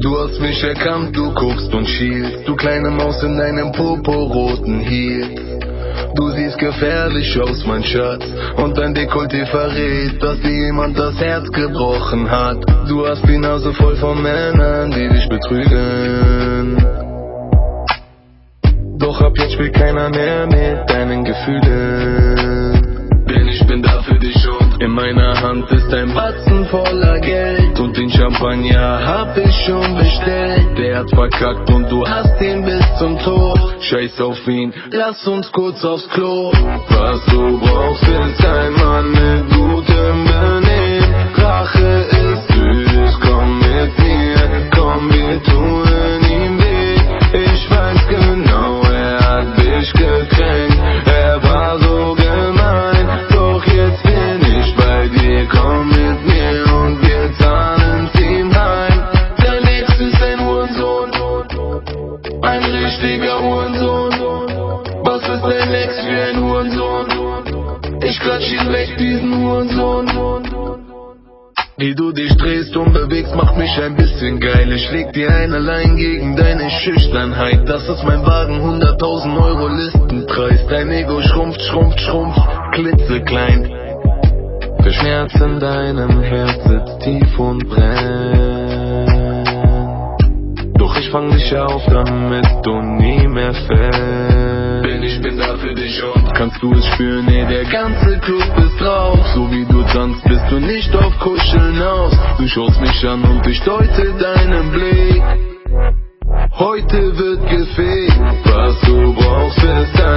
Du hast mich erkannt, du guckst und schielst, du kleine Maus in deinem poporoten Heel. Du siehst gefährlich aus, mein Schatz, und dein Dekolleté verrät, dass dir jemand das Herz gebrochen hat. Du hast die Nase voll von Männern, die dich betrügen. Doch ab jetzt spielt keiner mehr mit deinen Gefühlen. Meiner Hand ist ein Batzen voller Geld. Und den Champagner hab ich schon bestellt. Der hat verkackt und du hast ihn bis zum Tod. Scheiß auf ihn, lass uns kurz aufs Klo. Was du brauchst ist ein Mann mit Hurensohn. Was ist dein Ex für ein Hurensohn? Ich klatsch ihn weg, diesen Hurensohn. Wie du dich drehst und bewegst, macht mich ein bisschen geil. Ich leg dir ein allein gegen deine Schüchternheit. Das ist mein Wagen, 100.000 Euro Listenpreis. Dein Ego schrumpft, schrumpft, schrumpft, klitzeklein. Der Schmerz in deinem Herz sitzt tief und brennt. Fang dich auf, damit du nie mehr fällst. Denn ich bin da für dich und kannst du es spüren, nee, der ganze Club ist drauf. So wie du tanzt, bist du nicht auf Kuscheln aus. Du schaust mich an und ich deute deinen Blick. Heute wird gefegt, was du brauchst ist ein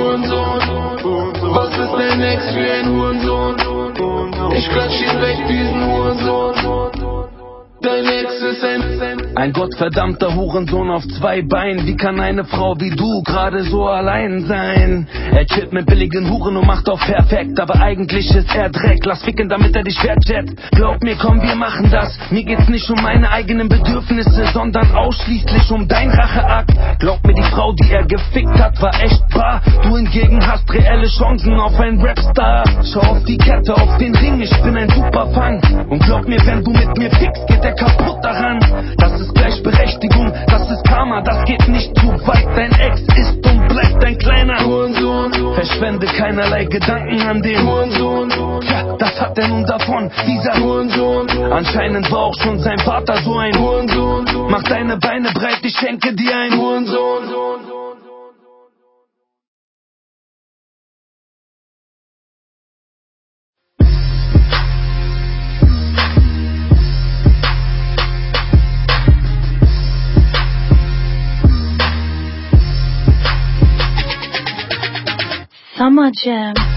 Hurensohn. Was ist dein Ex für ein Hurensohn? Ich klatsch ihn weg, diesen Hurensohn. Ein gottverdammter Hurensohn auf zwei Beinen. Wie kann eine Frau wie du gerade so allein sein? Er chillt mit billigen Huren und macht auf perfekt. Aber eigentlich ist er Dreck. Lass ficken, damit er dich wertschätzt. Glaub mir, komm, wir machen das. Mir geht's nicht um meine eigenen Bedürfnisse, sondern ausschließlich um dein Racheakt. Glaub mir, die Frau, die er gefickt hat, war echt bar. Du hingegen hast reelle Chancen auf einen Rapstar. Schau auf die Kette, auf den Ring, ich bin ein super Fang. Und glaub mir, wenn du mit mir fickst, geht er kaputt daran. Das geht nicht zu weit. Dein Ex ist und bleibt ein kleiner Hurensohn. Verschwende keinerlei Gedanken an den Hurensohn. Ja, das hat er nun davon, dieser Hurensohn. Anscheinend war auch schon sein Vater so ein Hurensohn. Mach deine Beine breit, ich schenke dir ein Hurensohn. I'm a gem.